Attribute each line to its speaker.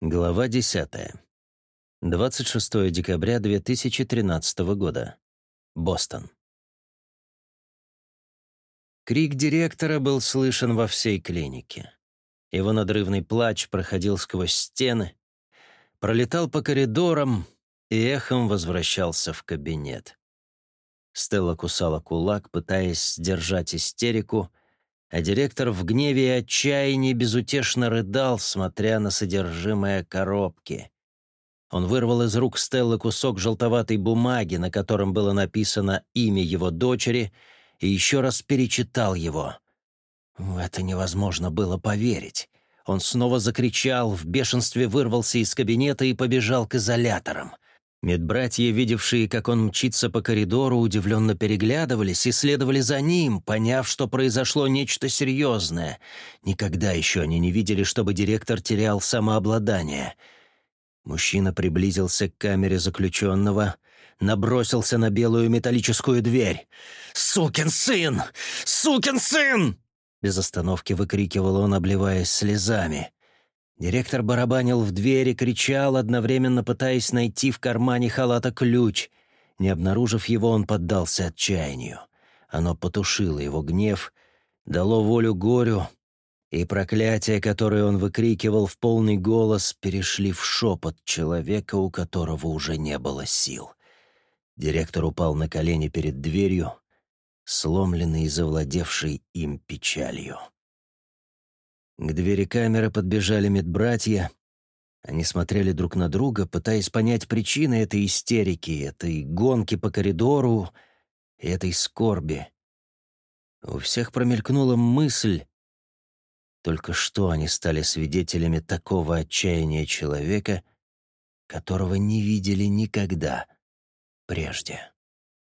Speaker 1: Глава 10. 26 декабря 2013 года. Бостон. Крик директора был слышен во всей клинике. Его надрывный плач проходил сквозь стены, пролетал по коридорам и эхом возвращался в кабинет. Стелла кусала кулак, пытаясь сдержать истерику, а директор в гневе и отчаянии безутешно рыдал, смотря на содержимое коробки. Он вырвал из рук Стеллы кусок желтоватой бумаги, на котором было написано имя его дочери, и еще раз перечитал его. В это невозможно было поверить. Он снова закричал, в бешенстве вырвался из кабинета и побежал к изоляторам — Медбратья, видевшие, как он мчится по коридору, удивленно переглядывались и следовали за ним, поняв, что произошло нечто серьезное. Никогда еще они не видели, чтобы директор терял самообладание. Мужчина приблизился к камере заключенного, набросился на белую металлическую дверь. «Сукин сын! Сукин сын!» Без остановки выкрикивал он, обливаясь слезами. Директор барабанил в дверь и кричал, одновременно пытаясь найти в кармане халата ключ. Не обнаружив его, он поддался отчаянию. Оно потушило его гнев, дало волю горю, и проклятия, которые он выкрикивал в полный голос, перешли в шепот человека, у которого уже не было сил. Директор упал на колени перед дверью, сломленный и завладевший им печалью. К двери камеры подбежали медбратья. Они смотрели друг на друга, пытаясь понять причины этой истерики, этой гонки по коридору этой скорби. У всех промелькнула мысль. Только что они стали свидетелями такого отчаяния человека, которого не видели никогда прежде.